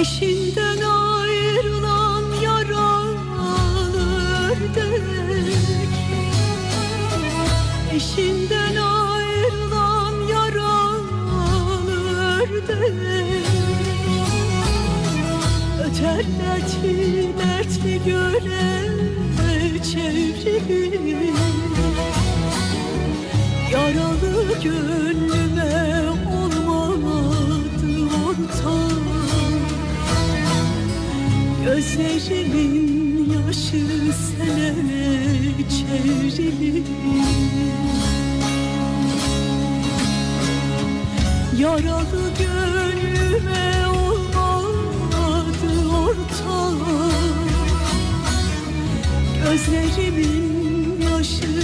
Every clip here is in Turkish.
Eşinden ayrılan yaralı ördek Eşinden ayrılan yaralı ördek Öter dertli dertli göle çevrili Yaralı gönlüme Gözlerimin yaşı sele çevrili Yaralı gönlüme olmadı ortak Gözlerimin yaşı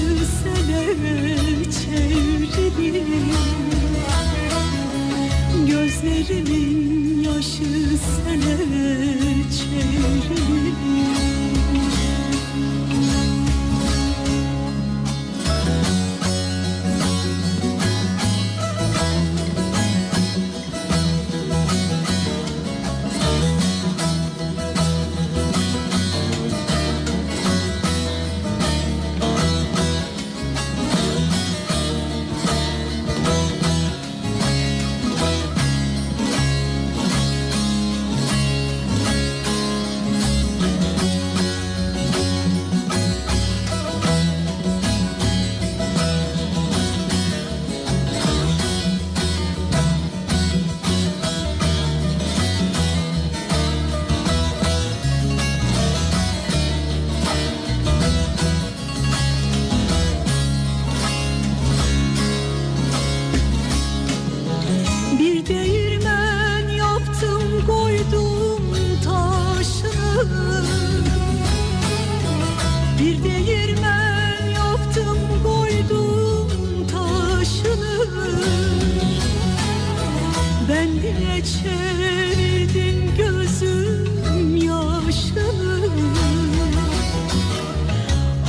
sele çevrili Gözlerimin yaşı sele çevrili Bir değirmen yaptım koydum taşını. Bir değirmen yaptım koydum taşını. Ben diye çevirdin gözüm yaşını.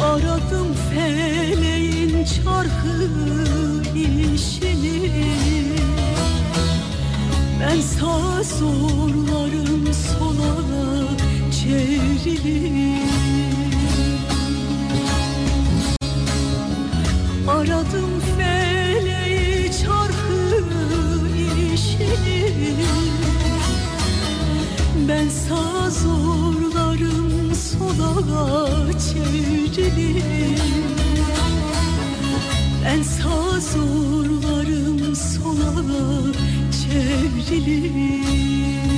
Aradım feleğin çarkı işini Ben sağa zorlarım sola çevrilir Aradım feleği çarkı işini Ben sağa zorlarım sola çevrilir Ben sağa zorlarım sola çevrilir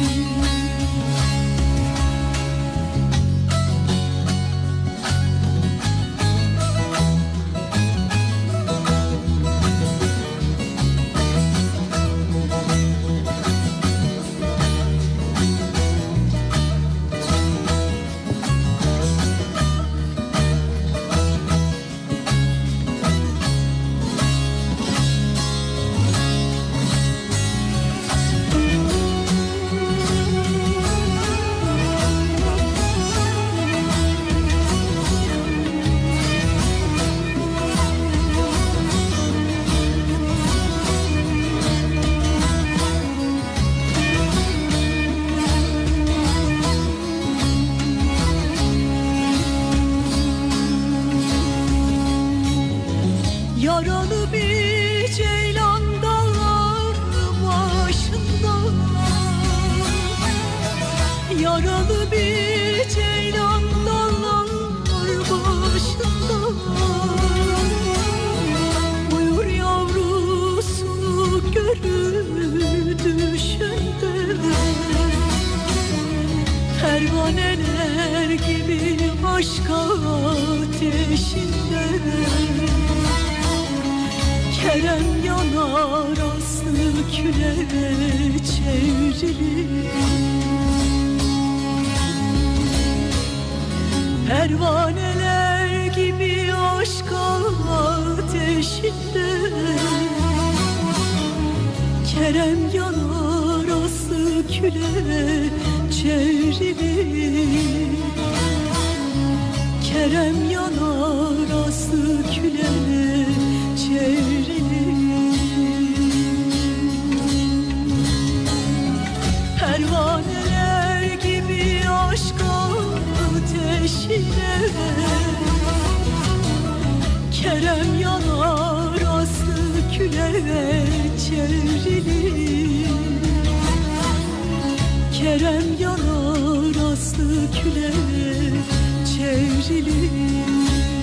Yaralı bir ceylan dallar başında. Yaralı bir ceylan dallar başında. Buyur yavrusunu görür düşende. Pervaneler gibi aşk ateşinde Kerem yanar aslı küle çevrilir Pervaneler gibi aşk ateşinde Kerem yanar aslı küle çevrilir Kerem yanar küle çevrilir. Kerem yanar aslı küle çevrilir